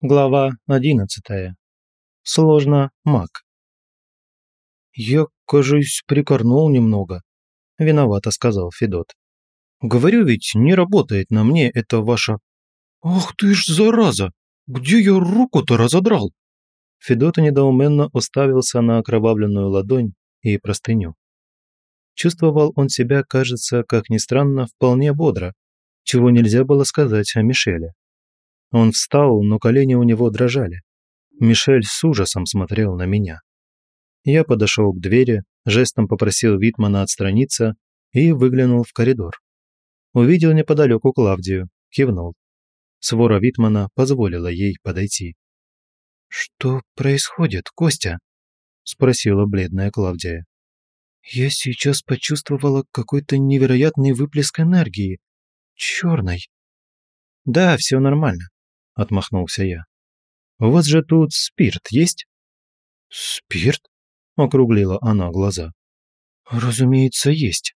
Глава одиннадцатая. Сложно маг. «Я, кажись, прикорнул немного», – виновато сказал Федот. «Говорю ведь, не работает на мне это ваша...» «Ах ты ж, зараза! Где я руку-то разодрал?» Федот недоуменно уставился на окровавленную ладонь и простыню. Чувствовал он себя, кажется, как ни странно, вполне бодро, чего нельзя было сказать о Мишеле. Он встал, но колени у него дрожали. Мишель с ужасом смотрел на меня. Я подошел к двери, жестом попросил Витмана отстраниться и выглянул в коридор. Увидел неподалеку Клавдию, кивнул. Свора Витмана позволила ей подойти. «Что происходит, Костя?» – спросила бледная Клавдия. «Я сейчас почувствовала какой-то невероятный выплеск энергии. Черной». «Да, все нормально отмахнулся я. «У вас же тут спирт есть?» «Спирт?» – округлила она глаза. «Разумеется, есть».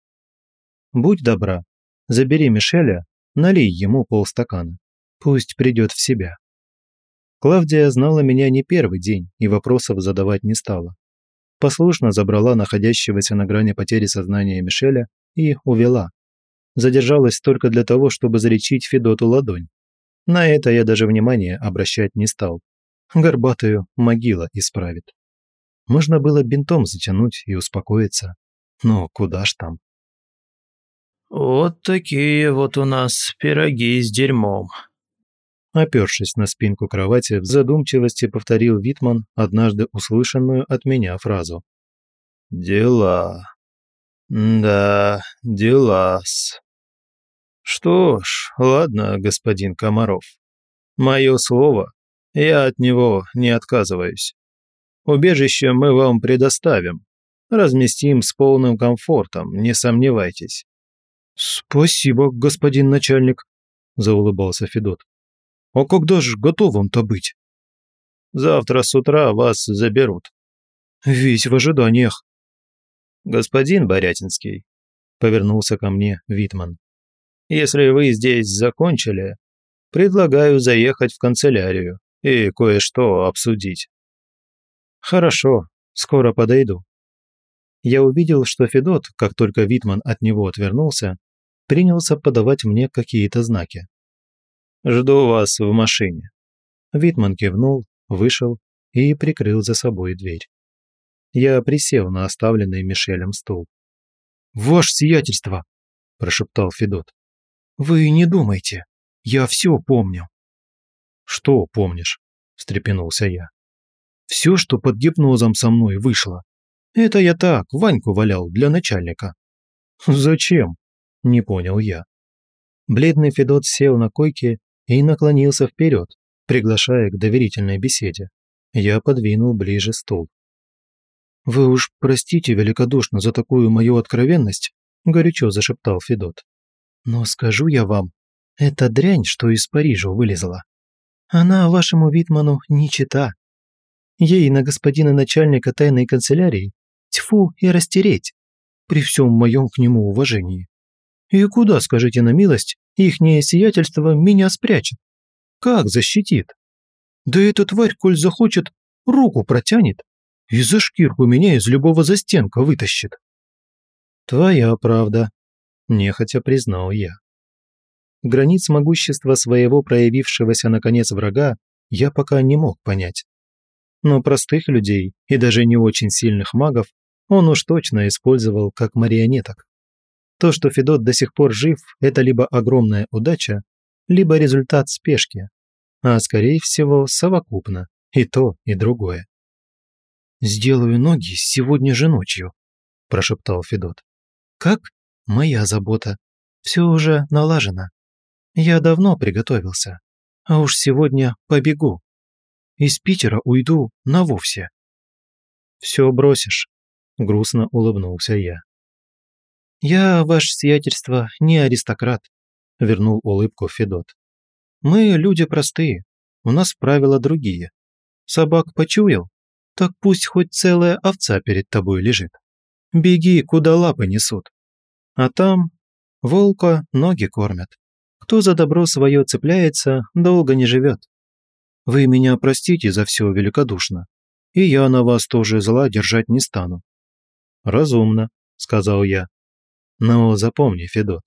«Будь добра, забери Мишеля, налей ему полстакана. Пусть придет в себя». Клавдия знала меня не первый день и вопросов задавать не стала. Послушно забрала находящегося на грани потери сознания Мишеля и увела. Задержалась только для того, чтобы залечить Федоту ладонь. На это я даже внимания обращать не стал. Горбатую могила исправит. Можно было бинтом затянуть и успокоиться. Но куда ж там? «Вот такие вот у нас пироги с дерьмом», Опершись на спинку кровати, в задумчивости повторил Витман однажды услышанную от меня фразу. «Дела. Да, дела-с». Что ж, ладно, господин Комаров. Мое слово, я от него не отказываюсь. Убежище мы вам предоставим. Разместим с полным комфортом, не сомневайтесь. Спасибо, господин начальник, заулыбался Федот. А когда же готовым-то быть? Завтра с утра вас заберут. Весь в ожиданиях. Господин Борятинский, повернулся ко мне Витман. Если вы здесь закончили, предлагаю заехать в канцелярию и кое-что обсудить». «Хорошо, скоро подойду». Я увидел, что Федот, как только Витман от него отвернулся, принялся подавать мне какие-то знаки. «Жду вас в машине». Витман кивнул, вышел и прикрыл за собой дверь. Я присел на оставленный Мишелем стул. «Ваше сиятельство!» – прошептал Федот. «Вы не думайте. Я все помню». «Что помнишь?» – встрепенулся я. «Все, что под гипнозом со мной вышло. Это я так, Ваньку валял для начальника». «Зачем?» – не понял я. Бледный Федот сел на койке и наклонился вперед, приглашая к доверительной беседе. Я подвинул ближе стул. «Вы уж простите великодушно за такую мою откровенность», – горячо зашептал Федот. Но скажу я вам, эта дрянь, что из Парижа вылезла, она вашему Витману не чита. Ей на господина начальника тайной канцелярии тьфу и растереть, при всем моем к нему уважении. И куда, скажите на милость, ихнее сиятельство меня спрячет? Как защитит? Да эта тварь, коль захочет, руку протянет и за шкирку меня из любого застенка вытащит. Твоя правда, нехотя признал я. Границ могущества своего проявившегося наконец врага я пока не мог понять. Но простых людей и даже не очень сильных магов он уж точно использовал как марионеток. То, что Федот до сих пор жив, это либо огромная удача, либо результат спешки, а скорее всего совокупно и то, и другое. «Сделаю ноги сегодня же ночью», – прошептал Федот. «Как? Моя забота. Все уже налажено. Я давно приготовился. А уж сегодня побегу. Из Питера уйду навовсе. Все бросишь, грустно улыбнулся я. Я, ваше сиятельство, не аристократ, вернул улыбку Федот. Мы люди простые, у нас правила другие. Собак почуял, так пусть хоть целая овца перед тобой лежит. Беги, куда лапы несут. А там волка ноги кормят. Кто за добро свое цепляется, долго не живет. Вы меня простите за все великодушно, и я на вас тоже зла держать не стану». «Разумно», — сказал я. «Но запомни, Федот,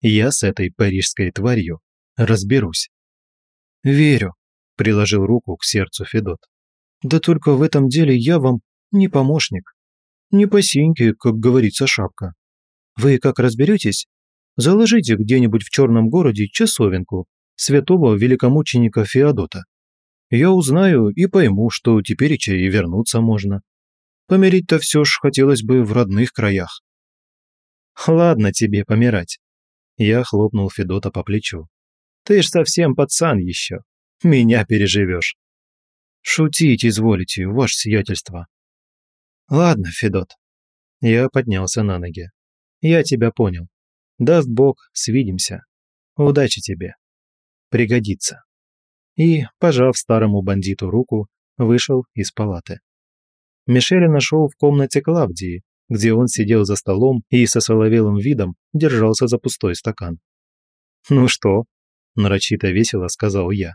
я с этой парижской тварью разберусь». «Верю», — приложил руку к сердцу Федот. «Да только в этом деле я вам не помощник. Не по синьке, как говорится, шапка. Вы как разберетесь, заложите где-нибудь в черном городе часовенку святого великомученика Феодота. Я узнаю и пойму, что теперь и вернуться можно. Помирить-то все ж хотелось бы в родных краях. Ладно тебе помирать. Я хлопнул Федота по плечу. Ты ж совсем пацан еще. Меня переживешь. Шутить изволите, ваше сиятельство. Ладно, Федот. Я поднялся на ноги. Я тебя понял. Даст Бог, свидимся. Удачи тебе. Пригодится. И, пожав старому бандиту руку, вышел из палаты. Мишеля нашел в комнате Клавдии, где он сидел за столом и со соловелым видом держался за пустой стакан. «Ну что?» – нарочито весело сказал я.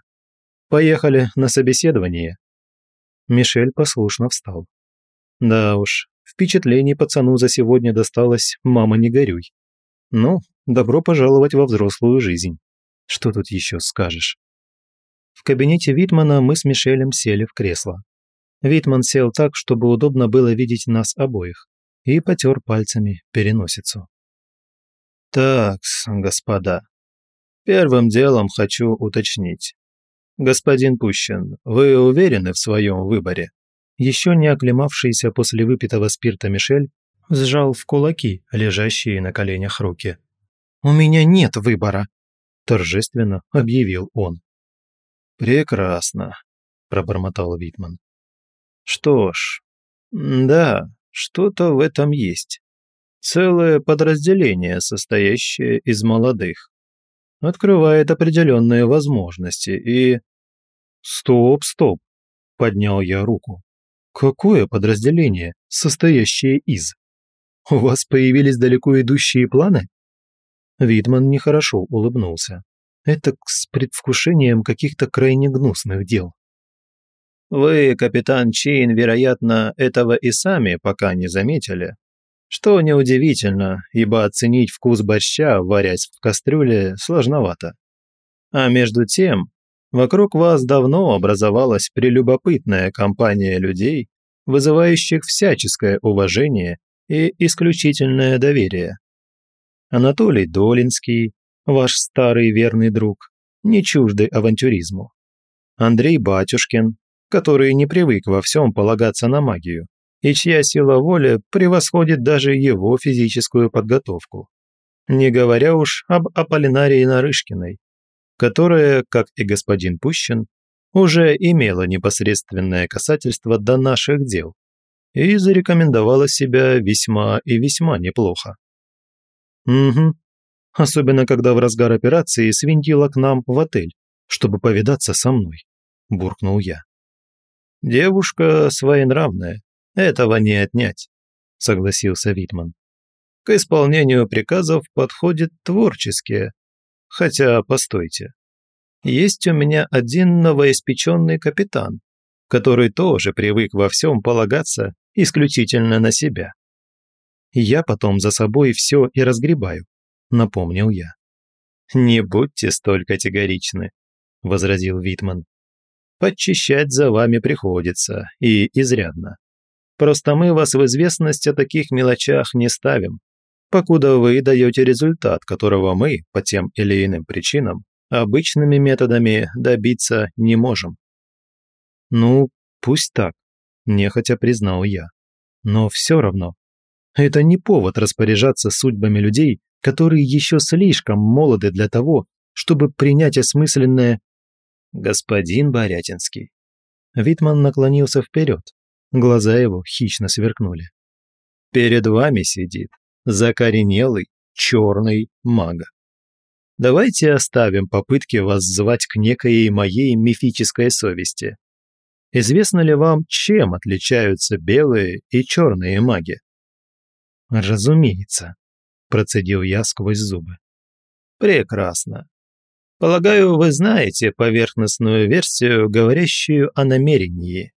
«Поехали на собеседование». Мишель послушно встал. Да уж, впечатлений пацану за сегодня досталось «мама, не горюй». Ну, добро пожаловать во взрослую жизнь. Что тут еще скажешь? В кабинете Витмана мы с Мишелем сели в кресло. Витман сел так, чтобы удобно было видеть нас обоих, и потер пальцами переносицу. так господа, первым делом хочу уточнить. Господин Пущин, вы уверены в своем выборе?» Еще не оклемавшийся после выпитого спирта Мишель сжал в кулаки лежащие на коленях руки. «У меня нет выбора», – торжественно объявил он. «Прекрасно», – пробормотал Витман. Что ж, да, что-то в этом есть. Целое подразделение, состоящее из молодых. Открывает определенные возможности и... Стоп, стоп, поднял я руку. Какое подразделение, состоящее из? У вас появились далеко идущие планы? Витман нехорошо улыбнулся. Это с предвкушением каких-то крайне гнусных дел. Вы, капитан Чейн, вероятно, этого и сами пока не заметили. Что неудивительно, ибо оценить вкус борща, варясь в кастрюле, сложновато. А между тем, вокруг вас давно образовалась прелюбопытная компания людей, вызывающих всяческое уважение и исключительное доверие. Анатолий Долинский, ваш старый верный друг, не чуждый авантюризму. Андрей Батюшкин, который не привык во всем полагаться на магию, и чья сила воли превосходит даже его физическую подготовку. Не говоря уж об Аполлинарии Нарышкиной, которая, как и господин Пущин, уже имела непосредственное касательство до наших дел и зарекомендовала себя весьма и весьма неплохо. Угу. Особенно, когда в разгар операции свинтила к нам в отель, чтобы повидаться со мной, буркнул я. «Девушка своенравная, этого не отнять», – согласился Витман. «К исполнению приказов подходит творческие. Хотя, постойте. Есть у меня один новоиспеченный капитан, который тоже привык во всем полагаться исключительно на себя. Я потом за собой все и разгребаю», – напомнил я. «Не будьте столь категоричны», – возразил Витман подчищать за вами приходится, и изрядно. Просто мы вас в известность о таких мелочах не ставим, покуда вы даете результат, которого мы, по тем или иным причинам, обычными методами добиться не можем. Ну, пусть так, нехотя признал я. Но все равно, это не повод распоряжаться судьбами людей, которые еще слишком молоды для того, чтобы принять осмысленное господин Борятинский». Витман наклонился вперед. Глаза его хищно сверкнули. «Перед вами сидит закоренелый черный мага. Давайте оставим попытки вас звать к некой моей мифической совести. Известно ли вам, чем отличаются белые и черные маги?» «Разумеется», – процедил я сквозь зубы. «Прекрасно. Полагаю, вы знаете поверхностную версию, говорящую о намерении.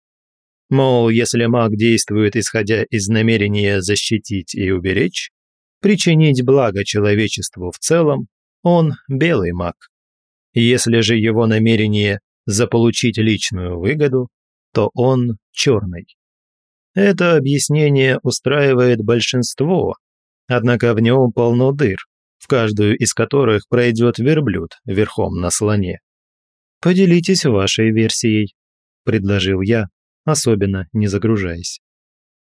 Мол, если маг действует исходя из намерения защитить и уберечь, причинить благо человечеству в целом, он белый маг. Если же его намерение заполучить личную выгоду, то он черный. Это объяснение устраивает большинство, однако в нем полно дыр, в каждую из которых пройдет верблюд верхом на слоне. «Поделитесь вашей версией», – предложил я, особенно не загружаясь.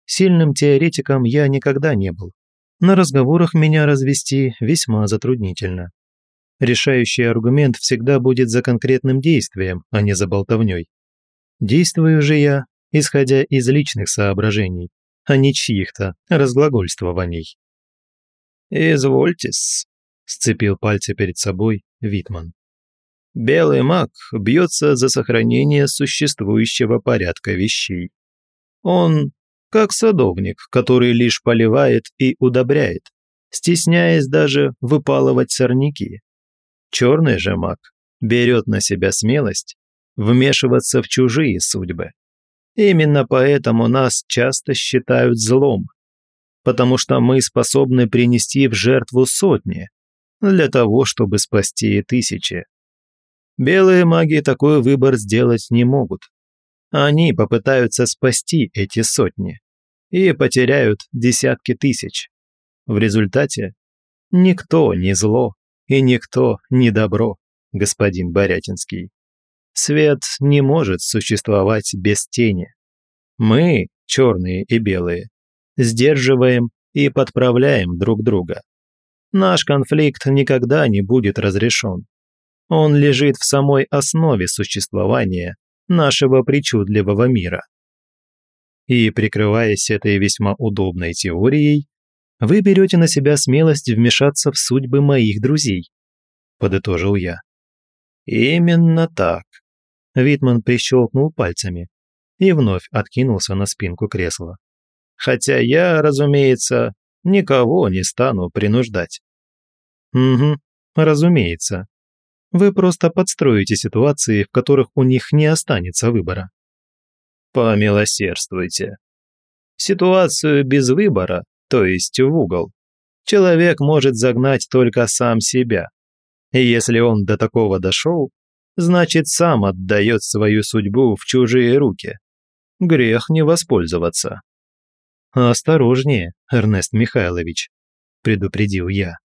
Сильным теоретиком я никогда не был. На разговорах меня развести весьма затруднительно. Решающий аргумент всегда будет за конкретным действием, а не за болтовней. Действую же я, исходя из личных соображений, а не чьих-то разглагольствований. «Извольтесь», – сцепил пальцы перед собой Витман. «Белый маг бьется за сохранение существующего порядка вещей. Он как садовник, который лишь поливает и удобряет, стесняясь даже выпалывать сорняки. Черный же маг берет на себя смелость вмешиваться в чужие судьбы. Именно поэтому нас часто считают злом, потому что мы способны принести в жертву сотни для того, чтобы спасти тысячи. Белые маги такой выбор сделать не могут. Они попытаются спасти эти сотни и потеряют десятки тысяч. В результате никто не зло и никто не добро, господин Борятинский. Свет не может существовать без тени. Мы, черные и белые, сдерживаем и подправляем друг друга. Наш конфликт никогда не будет разрешен. Он лежит в самой основе существования нашего причудливого мира. И прикрываясь этой весьма удобной теорией, вы берете на себя смелость вмешаться в судьбы моих друзей», – подытожил я. «Именно так». Витман прищелкнул пальцами и вновь откинулся на спинку кресла. «Хотя я, разумеется, никого не стану принуждать». «Угу, разумеется. Вы просто подстроите ситуации, в которых у них не останется выбора». «Помилосердствуйте. Ситуацию без выбора то есть в угол, человек может загнать только сам себя. И если он до такого дошел, значит сам отдает свою судьбу в чужие руки. Грех не воспользоваться. «Осторожнее, Эрнест Михайлович», – предупредил я.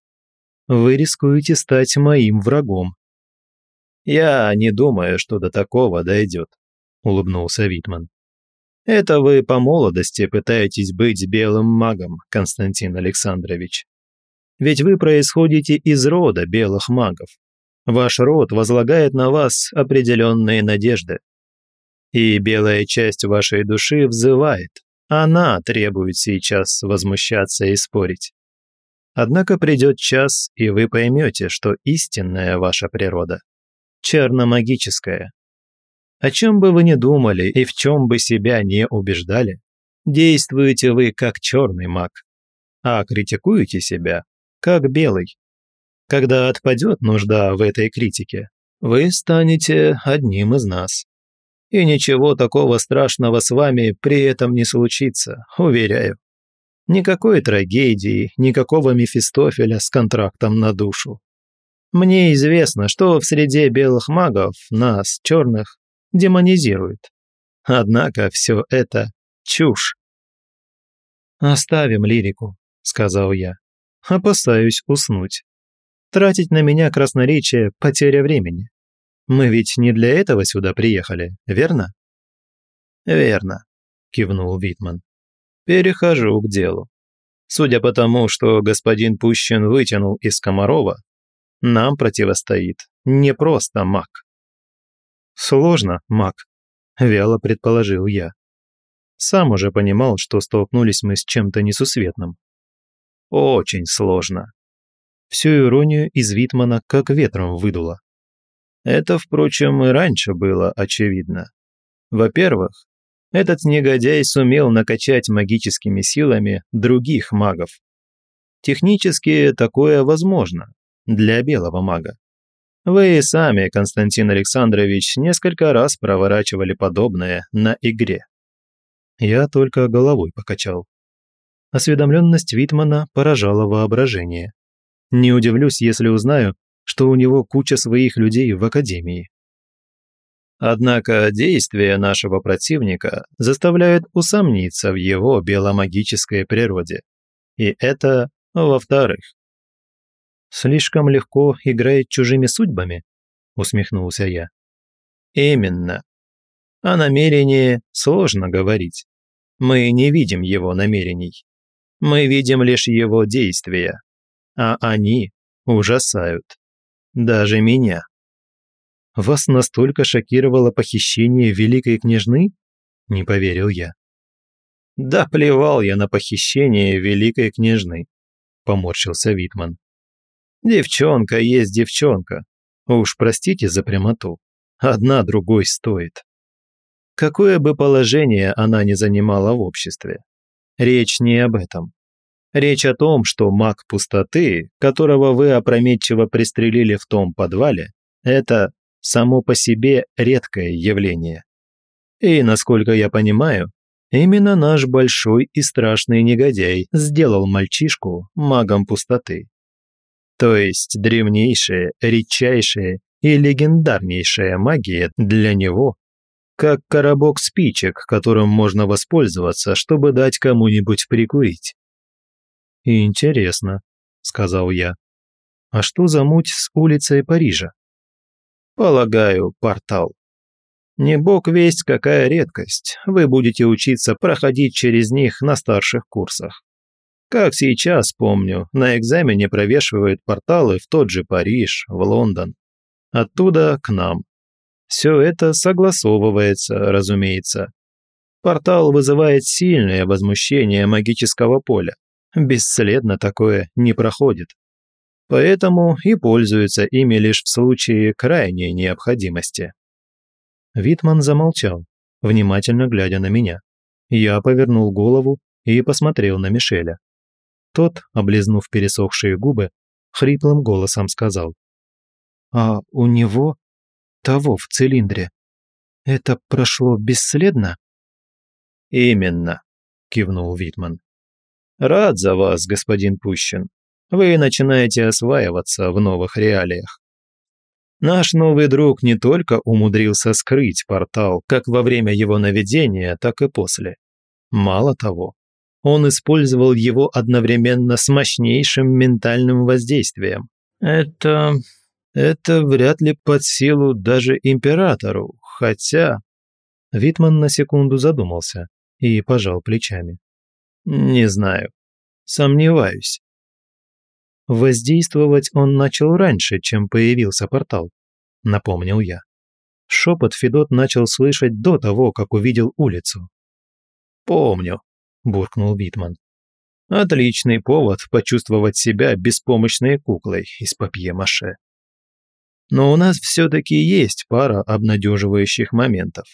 «Вы рискуете стать моим врагом». «Я не думаю, что до такого дойдет», – улыбнулся Витман. Это вы по молодости пытаетесь быть белым магом, Константин Александрович. Ведь вы происходите из рода белых магов. Ваш род возлагает на вас определенные надежды. И белая часть вашей души взывает. Она требует сейчас возмущаться и спорить. Однако придет час, и вы поймете, что истинная ваша природа – черномагическая, о чем бы вы ни думали и в чем бы себя не убеждали, действуете вы как черный маг, а критикуете себя как белый. Когда отпадет нужда в этой критике, вы станете одним из нас. И ничего такого страшного с вами при этом не случится, уверяю. Никакой трагедии, никакого Мефистофеля с контрактом на душу. Мне известно, что в среде белых магов, нас, черных, демонизирует. Однако все это чушь. «Оставим лирику», — сказал я. «Опасаюсь уснуть. Тратить на меня красноречие – потеря времени. Мы ведь не для этого сюда приехали, верно?» «Верно», – кивнул Витман. «Перехожу к делу. Судя по тому, что господин Пущин вытянул из Комарова, нам противостоит не просто маг. «Сложно, маг», – вяло предположил я. Сам уже понимал, что столкнулись мы с чем-то несусветным. «Очень сложно». Всю иронию из Витмана как ветром выдуло. Это, впрочем, и раньше было очевидно. Во-первых, этот негодяй сумел накачать магическими силами других магов. Технически такое возможно для белого мага. Вы и сами, Константин Александрович, несколько раз проворачивали подобное на игре. Я только головой покачал. Осведомленность Витмана поражала воображение. Не удивлюсь, если узнаю, что у него куча своих людей в Академии. Однако действия нашего противника заставляют усомниться в его биомагической природе. И это во-вторых. «Слишком легко играет чужими судьбами?» – усмехнулся я. «Именно. О намерении сложно говорить. Мы не видим его намерений. Мы видим лишь его действия. А они ужасают. Даже меня». Вас настолько шокировало похищение великой княжны? Не поверил я. Да плевал я на похищение великой княжны, поморщился Витман. Девчонка есть девчонка. Уж простите за прямоту. Одна другой стоит. Какое бы положение она ни занимала в обществе. Речь не об этом. Речь о том, что маг пустоты, которого вы опрометчиво пристрелили в том подвале, это само по себе редкое явление. И, насколько я понимаю, именно наш большой и страшный негодяй сделал мальчишку магом пустоты. То есть древнейшая, редчайшая и легендарнейшая магия для него, как коробок спичек, которым можно воспользоваться, чтобы дать кому-нибудь прикурить. «Интересно», — сказал я. «А что за муть с улицей Парижа?» Полагаю, портал. Не бог весть, какая редкость. Вы будете учиться проходить через них на старших курсах. Как сейчас помню, на экзамене провешивают порталы в тот же Париж, в Лондон. Оттуда к нам. Все это согласовывается, разумеется. Портал вызывает сильное возмущение магического поля. Бесследно такое не проходит поэтому и пользуются ими лишь в случае крайней необходимости. Витман замолчал, внимательно глядя на меня. Я повернул голову и посмотрел на Мишеля. Тот, облизнув пересохшие губы, хриплым голосом сказал. «А у него, того в цилиндре, это прошло бесследно?» «Именно», – кивнул Витман. «Рад за вас, господин Пущин вы начинаете осваиваться в новых реалиях. Наш новый друг не только умудрился скрыть портал как во время его наведения, так и после. Мало того, он использовал его одновременно с мощнейшим ментальным воздействием. Это... это вряд ли под силу даже императору, хотя... Витман на секунду задумался и пожал плечами. Не знаю. Сомневаюсь. Воздействовать он начал раньше, чем появился портал, напомнил я. Шепот Федот начал слышать до того, как увидел улицу. «Помню», – буркнул Витман. «Отличный повод почувствовать себя беспомощной куклой из папье-маше. Но у нас все-таки есть пара обнадеживающих моментов.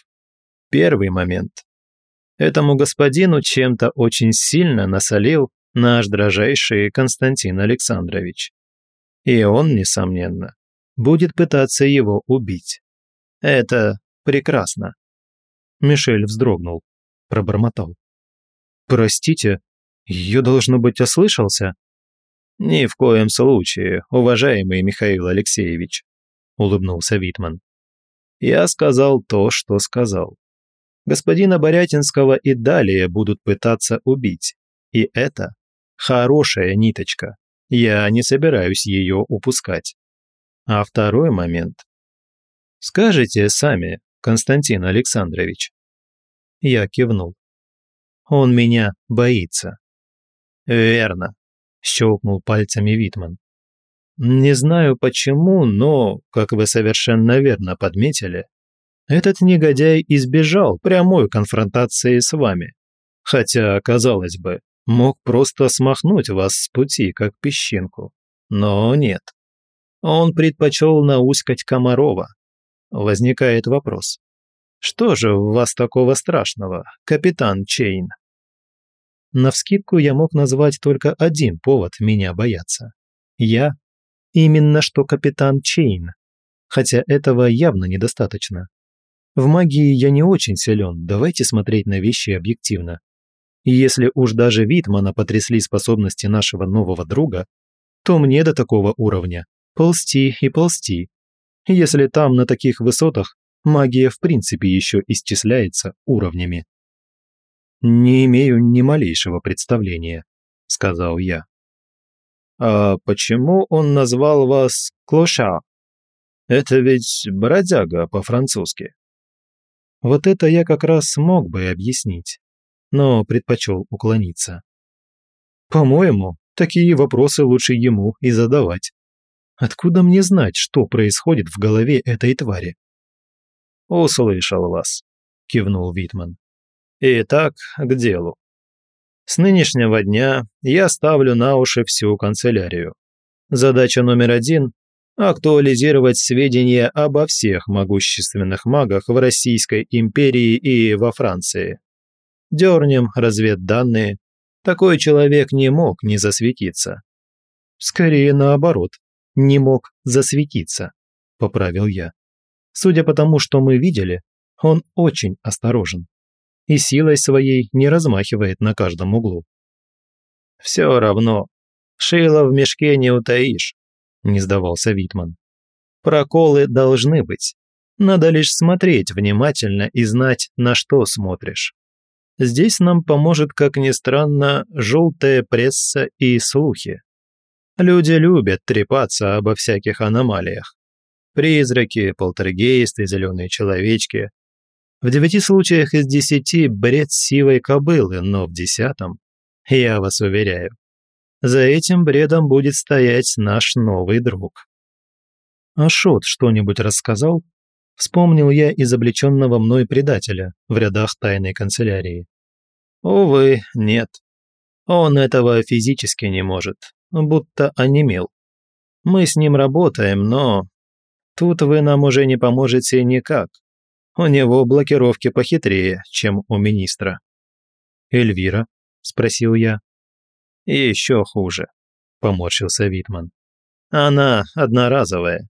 Первый момент. Этому господину чем-то очень сильно насолил наш дрожайший Константин Александрович. И он, несомненно, будет пытаться его убить. Это прекрасно. Мишель вздрогнул, пробормотал. «Простите, ее должно быть ослышался?» «Ни в коем случае, уважаемый Михаил Алексеевич», – улыбнулся Витман. «Я сказал то, что сказал. Господина Борятинского и далее будут пытаться убить, и это Хорошая ниточка. Я не собираюсь ее упускать. А второй момент. Скажите сами, Константин Александрович. Я кивнул. Он меня боится. Верно, щелкнул пальцами Витман. Не знаю почему, но, как вы совершенно верно подметили, этот негодяй избежал прямой конфронтации с вами. Хотя, казалось бы, мог просто смахнуть вас с пути, как песчинку. Но нет. Он предпочел науськать Комарова. Возникает вопрос. Что же в вас такого страшного, капитан Чейн? Навскидку я мог назвать только один повод меня бояться. Я именно что капитан Чейн, Хотя этого явно недостаточно. В магии я не очень силен, давайте смотреть на вещи объективно. И если уж даже Витмана потрясли способности нашего нового друга, то мне до такого уровня ползти и ползти. Если там на таких высотах магия в принципе еще исчисляется уровнями. «Не имею ни малейшего представления», — сказал я. «А почему он назвал вас Клоша? Это ведь бродяга по-французски». Вот это я как раз смог бы объяснить, но предпочел уклониться. По-моему, такие вопросы лучше ему и задавать. Откуда мне знать, что происходит в голове этой твари? «Услышал вас», – кивнул Витман. «Итак, к делу. С нынешнего дня я ставлю на уши всю канцелярию. Задача номер один актуализировать сведения обо всех могущественных магах в Российской империи и во Франции. Дернем разведданные. Такой человек не мог не засветиться. Скорее наоборот, не мог засветиться, поправил я. Судя по тому, что мы видели, он очень осторожен и силой своей не размахивает на каждом углу. «Все равно, шило в мешке не утаишь не сдавался Витман. Проколы должны быть. Надо лишь смотреть внимательно и знать, на что смотришь. Здесь нам поможет, как ни странно, желтая пресса и слухи. Люди любят трепаться обо всяких аномалиях. Призраки, полтергейсты, зеленые человечки. В девяти случаях из десяти бред сивой кобылы, но в десятом, я вас уверяю, за этим бредом будет стоять наш новый друг. Ашот что-нибудь рассказал? Вспомнил я изобличенного мной предателя в рядах тайной канцелярии. Увы, нет. Он этого физически не может, будто онемел. Мы с ним работаем, но... Тут вы нам уже не поможете никак. У него блокировки похитрее, чем у министра. «Эльвира?» – спросил я. Еще хуже», – поморщился Витман. «Она одноразовая.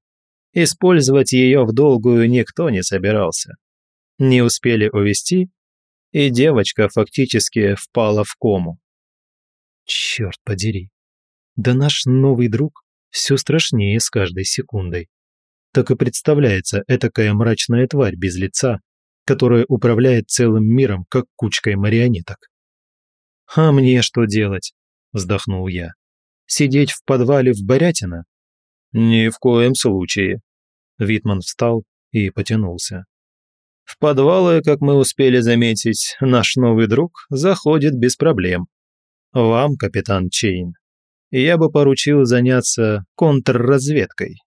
Использовать ее в долгую никто не собирался. Не успели увести, и девочка фактически впала в кому». «Черт подери. Да наш новый друг все страшнее с каждой секундой. Так и представляется этакая мрачная тварь без лица, которая управляет целым миром, как кучкой марионеток. А мне что делать? вздохнул я. «Сидеть в подвале в Барятино?» «Ни в коем случае». Витман встал и потянулся. «В подвалы, как мы успели заметить, наш новый друг заходит без проблем. Вам, капитан Чейн, я бы поручил заняться контрразведкой.